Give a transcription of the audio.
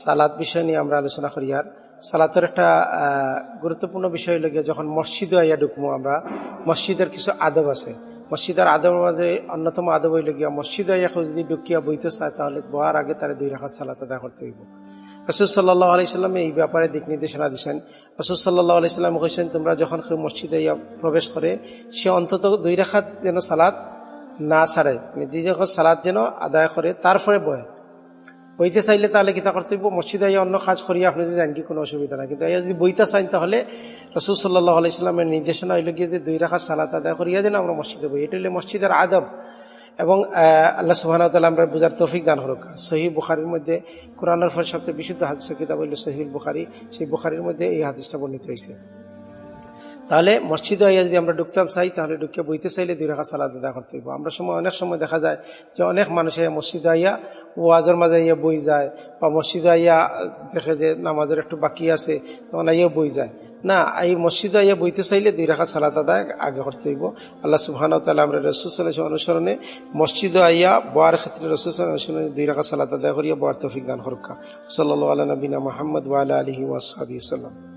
সালাদ বিষয় নিয়ে আমরা আলোচনা করি। আর সালাতের একটা গুরুত্বপূর্ণ বিষয় লাগে যখন মসজিদে আইয়া ঢুকবো আমরা, মসজিদের কিছু আদব আছে। মসজিদের আদবের মাঝে অন্যতম আদব হইলে গিয়া মসজিদে আইয়া যদি ঢুকিয়া বইতে চায় তাহলে বহার আগে তারা দুই রাখাত সালাত আদায় করতে হইব। রসুল সাল্লাহ আলাইসাল্লামে এই ব্যাপারে দিক নির্দেশনা দিচ্ছেন রসুল সাল্লাহ আলাইসাল্লাম কইছেন, তোমরা যখন কেউ মসজিদে ইয়া প্রবেশ করে, সে অন্তত দুই রাখাত যেন সালাদ না ছাড়ে। দুই রাখাত সালাদ যেন আদায় করে, তারপরে বয়। বইতে চাইলে তাহলে কিতা করতে মসজিদে আইয়া অন্য কাজ করিয়া আপনি যে জানেন কি, কোনো অসুবিধা নাই। কিন্তু যদি বইতে চাইন তাহলে রসুল সাল্লাহ আলাইসাল্লামের নির্দেশনা হইল গিয়ে যে দুই রাখাত সালাত আদায় করিয়া যেন আমরা মসজিদে বই। এটা হইলে মসজিদের আদব। এবং আল্লাহ সুবাহ আমরা বুঝার তৌফিক দান হরক সহি বুখারির মধ্যে কোরআনের ফল সবচেয়ে বিশুদ্ধ হাদিস কিতাব হইল সহিল বুখারি। সেই বুখারির মধ্যে এই হাদিসটা বর্ণিত হয়েছে তাহলে মসজিদে আইয়া যদি আমরা ঢুকতাম চাই, তাহলে ঢুকে বইতে চাইলে দুই রাখা সালাদ আদায় করতে হইব। আমরা সময় অনেক সময় দেখা যায় যে অনেক মানুষে মসজিদে আইয়া ওয়াজের মাঝে আইয়া বই যায় বা মসজিদে আইয়া দেখে যে নামাজের একটু বাকি আছে, তখন আইয়া বই যায়। না, এই মসজিদে আইয়া বইতে চাইলে দুই রাখা সালাত আদায় আগে করতে হইব। আল্লাহ সুবহান তালা আমরা রসুল অনুসরণে মসজিদে আইয়া বোয়ার ক্ষেত্রে রসুল অনুসরণে দুই রাখা সালাত আদায় করিয়া বোয়ার তৌফিক দান হরক্কা সাল্লাহ আল্লাহ নবীনা মোহাম্মদ ওয়ালা আলহি ওয়াসাবি সাল্লাম।